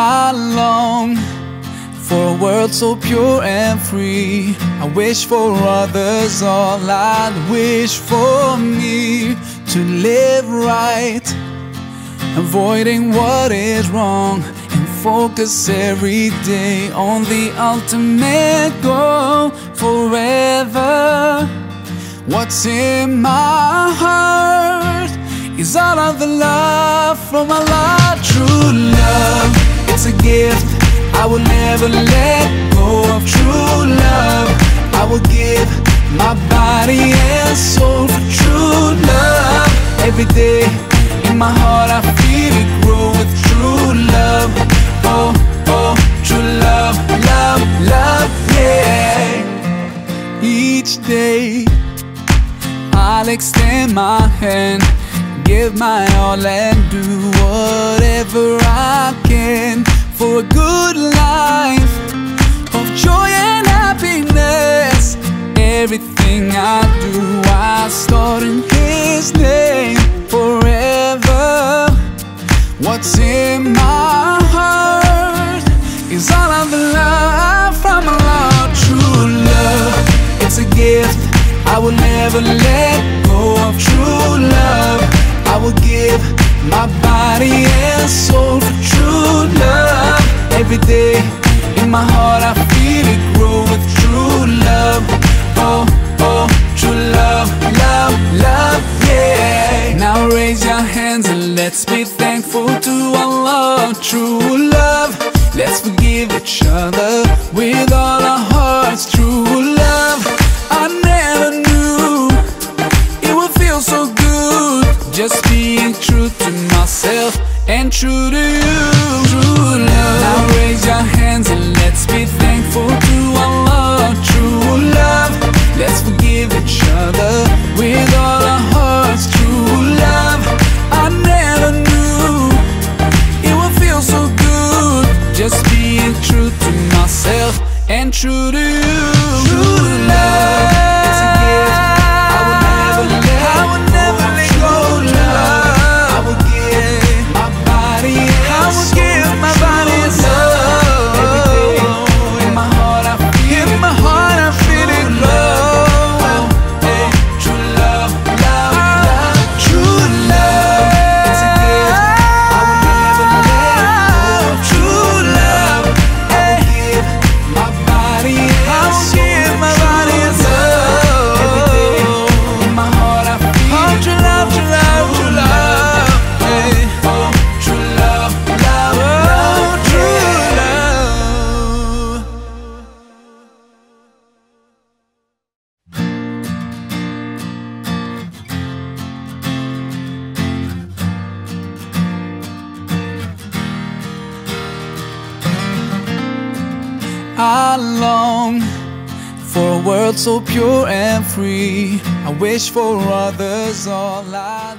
I long for a world so pure and free. I wish for others all I'd wish for me to live right, avoiding what is wrong, and focus every day on the ultimate goal forever. What's in my heart is all of the love from Allah, true love. I will never let go of true love. I will give my body and soul for true love. Every day in my heart, I feel it grow with true love. Oh, oh, true love, love, love, yeah. Each day, I'll extend my hand, give my all, and do whatever a good life of joy and happiness. Everything I do, I start in His name forever. What's in my heart is all of the love from Allah, true love. It's a gift I will never let go of true love. I will give my body and soul. Every day in my heart, I feel it grow with true love. Oh, oh, true love, love, love, yeah. Now raise your hands and let's be thankful to Allah, true love. Let's forgive each other with all our hearts, true love. I never knew it would feel so good just being true to myself and true to you. True your hands and let's be thankful to Allah. True love. Let's forgive each other with all our hearts. True love. I never knew it would feel so good just being true to myself and true to you. I long for a world so pure and free. I wish for others all I'd